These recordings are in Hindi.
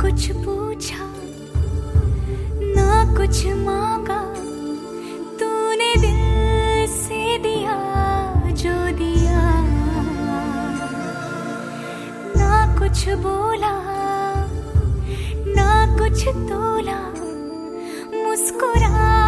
कुछ पूछा, ना कुछ मांगा। तूने दिल से दिया जो दिया। ना कुछ बोला, ना कुछ तोला। मुस्कुरा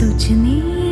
तुझने